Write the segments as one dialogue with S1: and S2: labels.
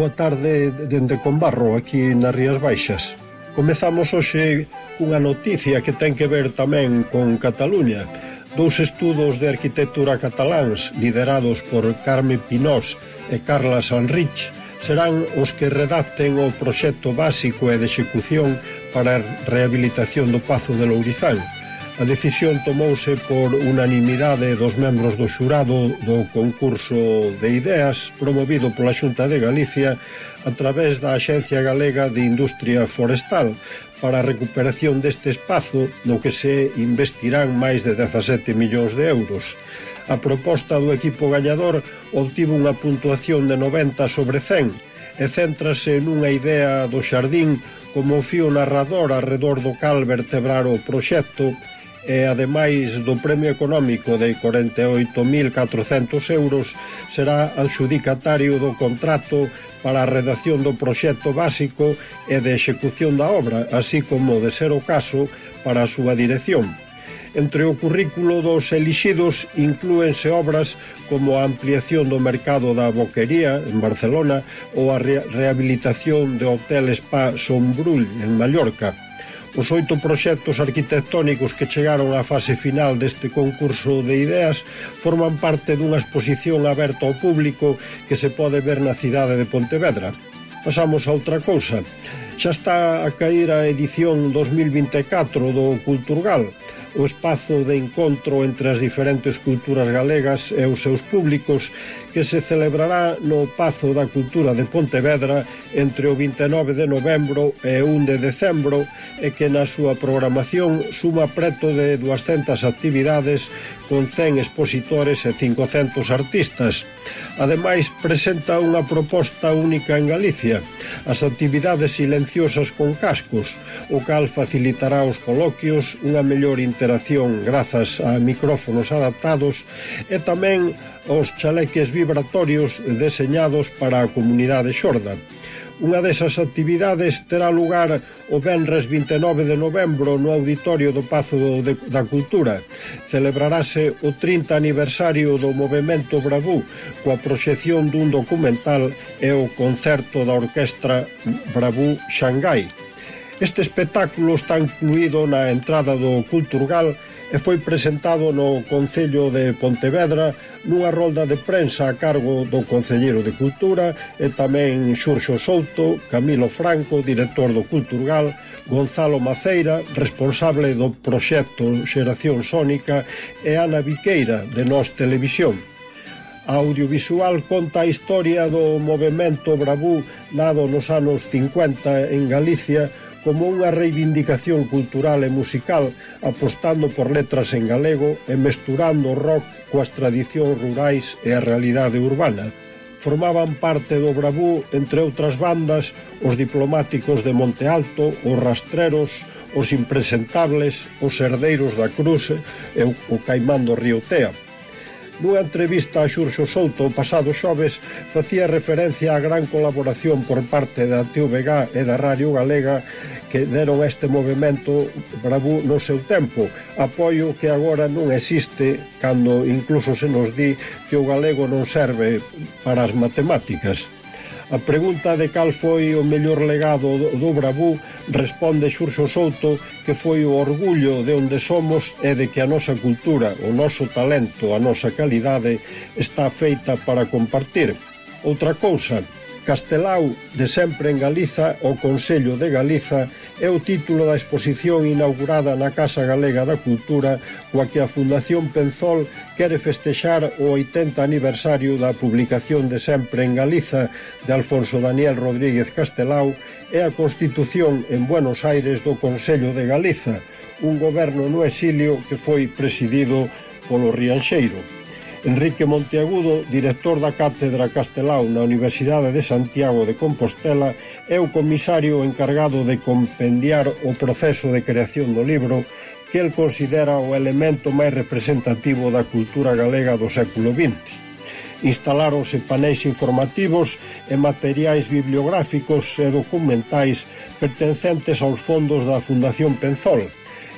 S1: boa tarde dende Conbarro, aquí nas Rías Baixas. Comezamos hoxe cunha noticia que ten que ver tamén con Cataluña. Dous estudos de arquitectura cataláns liderados por Carme Pinós e Carla Sanrich serán os que redacten o proxecto básico e de execución para a rehabilitación do Pazo de Lourizán A decisión tomouse por unanimidade dos membros do xurado do concurso de ideas promovido pola Xunta de Galicia a través da Axencia Galega de Industria Forestal para a recuperación deste espazo no que se investirán máis de 17 millóns de euros. A proposta do equipo gañador obtivo unha puntuación de 90 sobre 100 e céntrase nunha idea do xardín como fío narrador arredor do cal vertebrar o proxecto e ademais do premio económico de 48.400 euros será adxudicatario do contrato para a redacción do proxecto básico e de execución da obra, así como de ser o caso para a súa dirección. Entre o currículo dos elixidos inclúense obras como a ampliación do mercado da Boquería en Barcelona ou a rehabilitación do Hotel Spa Sombrull en Mallorca. Os oito proxectos arquitectónicos que chegaron á fase final deste concurso de ideas forman parte dunha exposición aberta ao público que se pode ver na cidade de Pontevedra. Pasamos a outra cousa. Xa está a cair a edición 2024 do Culturgal, o espazo de encontro entre as diferentes culturas galegas e os seus públicos que se celebrará no Pazo da Cultura de Pontevedra entre o 29 de novembro e 1 de decembro e que na súa programación suma preto de 200 actividades con 100 expositores e 500 artistas. Ademais, presenta unha proposta única en Galicia, as actividades silenciosas con cascos, o cal facilitará os coloquios, unha mellor alteración grazas a micrófonos adaptados e tamén os chaleques vibratorios deseñados para a comunidade xorda. Unha desas actividades terá lugar o Benres 29 de novembro no Auditorio do Pazo de, da Cultura. Celebrarase o 30 aniversario do Movimento Bravú coa proxección dun documental e o concerto da Orquestra Bravú Xangai. Este espectáculo está incluído na entrada do Culturgal e foi presentado no Concello de Pontevedra nunha rolda de prensa a cargo do Concelleiro de Cultura e tamén Xurxo Souto, Camilo Franco, director do Culturgal, Gonzalo Maceira, responsable do proxecto Xeración Sónica e Ana Viqueira, de Nós Televisión. A audiovisual conta a historia do movimento bravú nado nos anos 50 en Galicia como unha reivindicación cultural e musical apostando por letras en galego e mesturando o rock coas tradicións rurais e a realidade urbana formaban parte do Bravú, entre outras bandas, os diplomáticos de Monte Alto, os rastreros, os impresentables, os herdeiros da Cruz e o Caimán do Río Tea. Nunha entrevista a Xurxo Souto o pasado xoves facía referencia á gran colaboración por parte da TVG e da Radio Galega que deron este movimento bravú no seu tempo, apoio que agora non existe cando incluso se nos di que o galego non serve para as matemáticas. A pregunta de cal foi o mellor legado do Bravú responde Xurxo Souto que foi o orgullo de onde somos e de que a nosa cultura, o noso talento, a nosa calidade está feita para compartir. Outra cousa, Castelau, de sempre en Galiza, o Consello de Galiza, é o título da exposición inaugurada na Casa Galega da Cultura coa que a Fundación Penzol quere festexar o 80 aniversario da publicación de Sempre en Galiza de Alfonso Daniel Rodríguez Castelao e a constitución en Buenos Aires do Consello de Galiza, un goberno no exilio que foi presidido polo Rianxeiro. Enrique Monteagudo, director da Cátedra Castelao na Universidade de Santiago de Compostela, é o comisario encargado de compendiar o proceso de creación do libro que el considera o elemento máis representativo da cultura galega do século XX. Instaláronse panéis informativos e materiais bibliográficos e documentais pertencentes aos fondos da Fundación Penzol,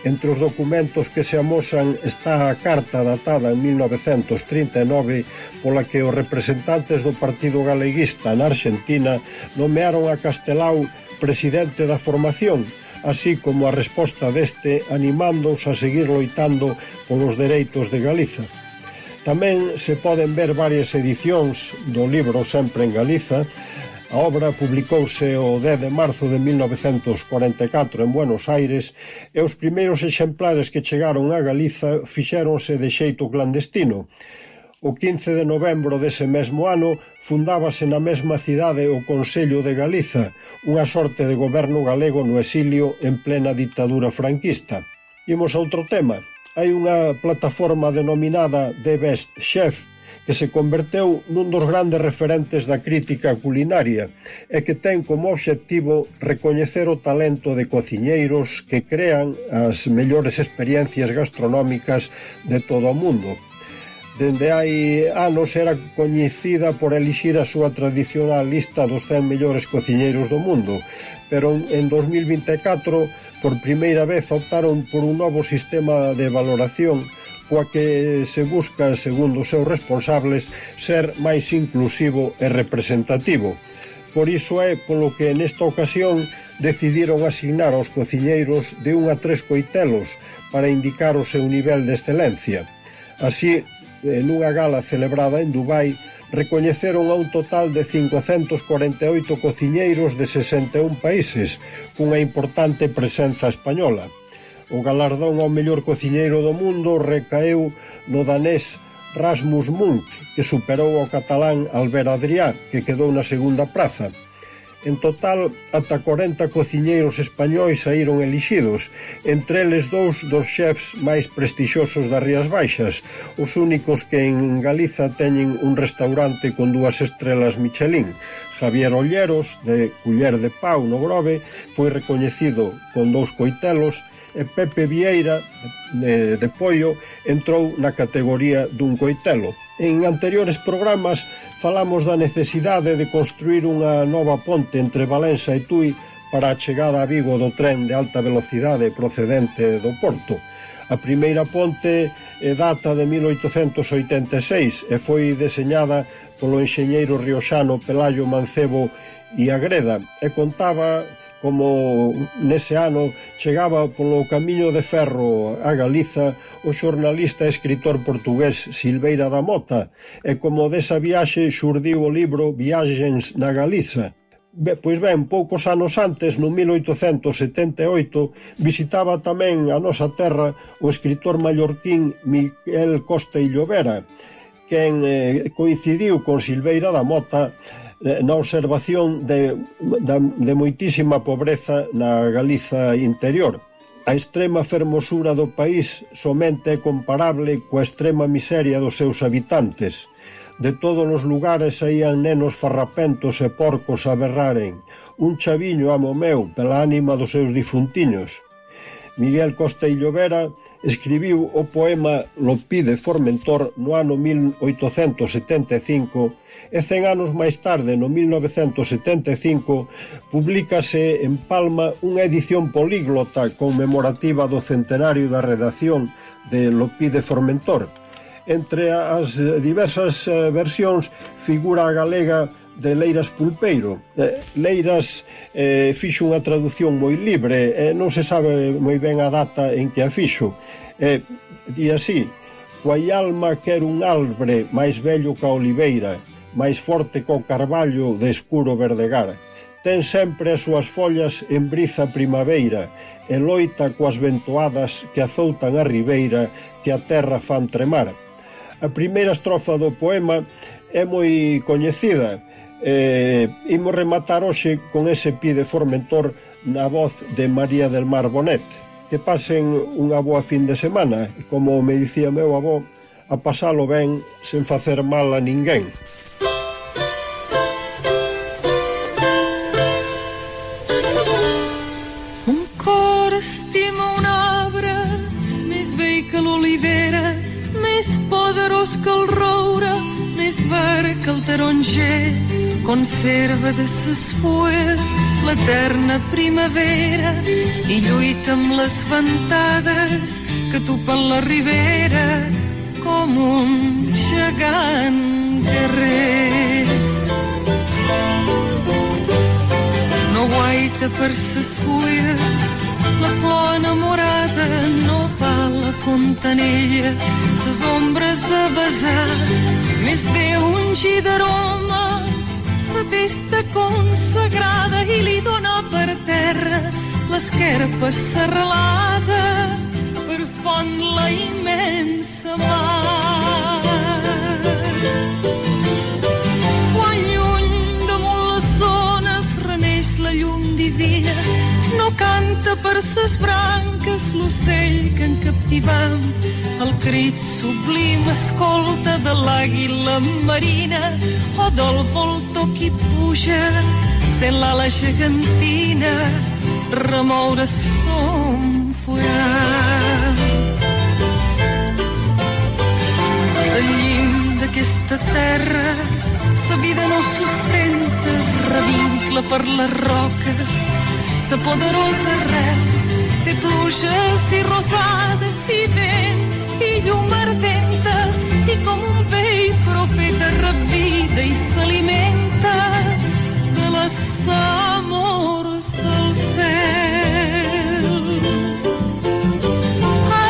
S1: Entre os documentos que se amosan está a carta datada en 1939 pola que os representantes do Partido Galeguista na Argentina nomearon a Castelao presidente da formación así como a resposta deste animándoos a seguir loitando polos dereitos de Galiza. Tamén se poden ver varias edicións do libro Sempre en Galiza A obra publicouse o 10 de marzo de 1944 en Buenos Aires e os primeiros exemplares que chegaron a Galiza fixéronse de xeito clandestino. O 15 de novembro dese mesmo ano fundábase na mesma cidade o Consello de Galiza, unha sorte de goberno galego no exilio en plena ditadura franquista. Imos a outro tema. Hai unha plataforma denominada The Best Chef que se converteu nun dos grandes referentes da crítica culinaria e que ten como obxectivo recoñecer o talento de cociñeiros que crean as mellores experiencias gastronómicas de todo o mundo. Dende hai anos era coñecida por elixir a súa tradicional lista dos 100 mellores cociñeiros do mundo, pero en 2024 por primeira vez optaron por un novo sistema de valoración coa que se busca, segundo os seus responsables, ser máis inclusivo e representativo. Por iso é polo que nesta ocasión decidiron asignar aos cociñeiros de un a tres coitelos para indicar o seu nivel de excelencia. Así, eh, en unha gala celebrada en Dubai, recoñeceron a un total de 548 cociñeiros de 61 países, cunha importante presenza española. O galardón ao mellor cociñeiro do mundo recaeu no danés Rasmus Munk, que superou ao catalán Albert Adrià, que quedou na segunda praza. En total, ata 40 cociñeiros españois saíron elixidos, entre eles dous dos chefs máis prestixiosos das Rías Baixas, os únicos que en Galiza teñen un restaurante con dúas estrelas Michelin. Javier Olleros, de Culler de Pau no Grove, foi recoñecido con dous coitelos e Pepe Vieira de, de Poio entrou na categoría dun coitelo. En anteriores programas falamos da necesidade de construir unha nova ponte entre Valença e Tui para a chegada a Vigo do tren de alta velocidade procedente do Porto. A primeira ponte é data de 1886 e foi deseñada polo enxeñeiro rioxano Pelayo Mancebo e Agreda e contaba como nese ano chegaba polo camiño de ferro a Galiza o xornalista e escritor portugués Silveira da Mota e como desa viaxe xurdiu o libro Viaxens na Galiza. Pois ben, poucos anos antes, no 1878, visitaba tamén a nosa terra o escritor mallorquín Miguel Costa y quen eh, coincidiu con Silveira da Mota Eh, na observación de, de, de moitísima pobreza na Galiza interior. A extrema fermosura do país somente é comparable coa extrema miseria dos seus habitantes. De todos os lugares saían nenos farrapentos e porcos a berraren, un chaviño amo meu pela ánima dos seus difuntiños. Miguel Costeillo Vera escribiu o poema Lopí de Formentor no ano 1875 e cen anos máis tarde, no 1975, publícase en Palma unha edición políglota conmemorativa do centenario da redacción de Lopí de Formentor. Entre as diversas eh, versións figura a galega de Leiras Pulpeiro. Eh, Leiras eh, fixo unha traducción moi libre, eh, non se sabe moi ben a data en que a fixo. Eh, di así, Coai alma quer un albre máis vello ca oliveira, máis forte co carballo de escuro verdegar. Ten sempre as súas follas en briza primaveira e loita coas ventoadas que azoutan a ribeira que a terra fan tremar. A primeira estrofa do poema é moi coñecida Eh, imos rematar hoxe con ese pie de Formentor na voz de María del Mar Bonet. Que pasen unha boa fin de semana, e como me dicía meu avó, a pasalo ben sen facer mal a ninguén.
S2: Un cor estima un arbre més vell que l'olivera més poderós que el roure més verd que el taronger conserva de ses fulles l'eterna primavera i lluita amb les ventades que tupen la ribera com un gegant guerrer. No guaita per ses fulles la flor enamorada no va a la fontanella ses ombres a besar més d'un gir d'aroma la testa consagrada i li dona per terra l'esquerpa serralada per font la immensa mar. Per ses branques l'ocell que en captivam. El crit sublim escolta de l'àguila marina. O del voltor qui puja sent l'ala gegantina. Remoure son forat. Al llim d'aquesta terra sa vida no sustenta, revincla per les roques Essa poderosa ré de plujas e rosadas e vens e uma ardenta e como um veio profeta revida e se alimenta pelas amores do céu.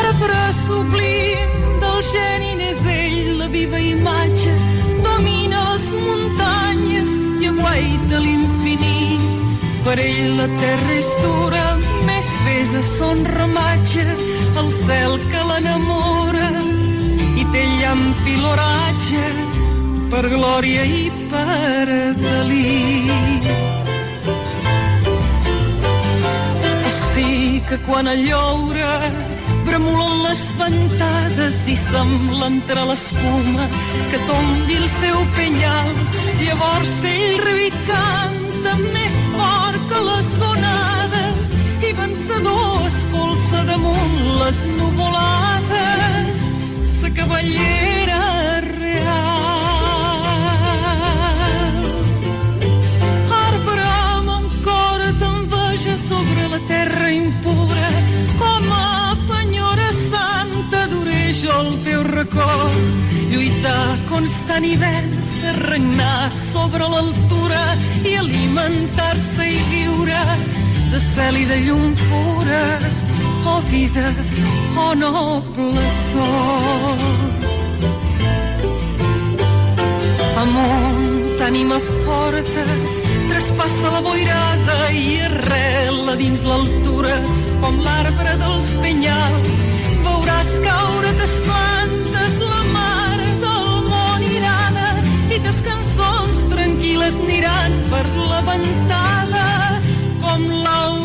S2: árvore sublime do gênio és viva e viva per ell la terra és dura, més pesa son ramatge, el cel que l'enamora i té llamp i l'oratge per glòria i per delit. O sí que quan el lloure bremulen les ventades i sembla entre l'escuma que tombi el seu penyal. Llavors ell riu i canta més fort les nuvolades sa cavallera real. Arbre amb un cor t'enveja sobre la terra impura com a penyora santa duré jo el teu record lluitar constant i vèncer regnar sobre l'altura i alimentar-se i viure de cel i de llum pura vida oh noble sol amunt ànima forta traspassa la boirada i arrela dins l'altura com l'arbre dels penyals. Veuràs caure tes plantes la mar del món irada i tes cançons tranquil·les aniran per la ventada com l'au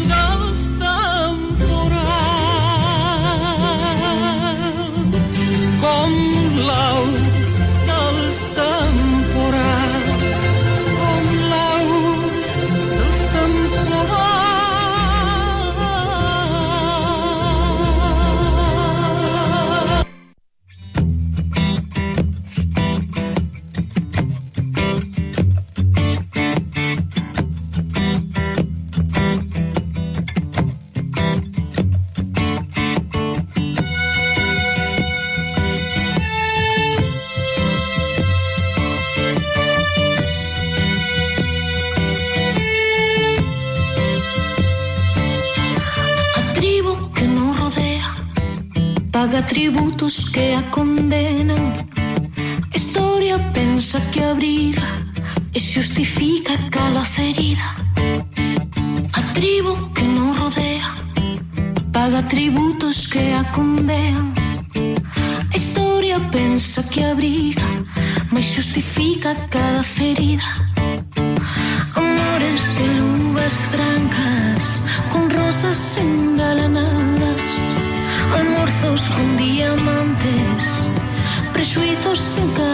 S3: paga tributos que a condenan. Historia pensa que abriga e justifica cada ferida. A tribo que non rodea paga tributos que a condenan historia pensa que abriga, mas justifica cada ferida. Amores de luvas frases ruidos sin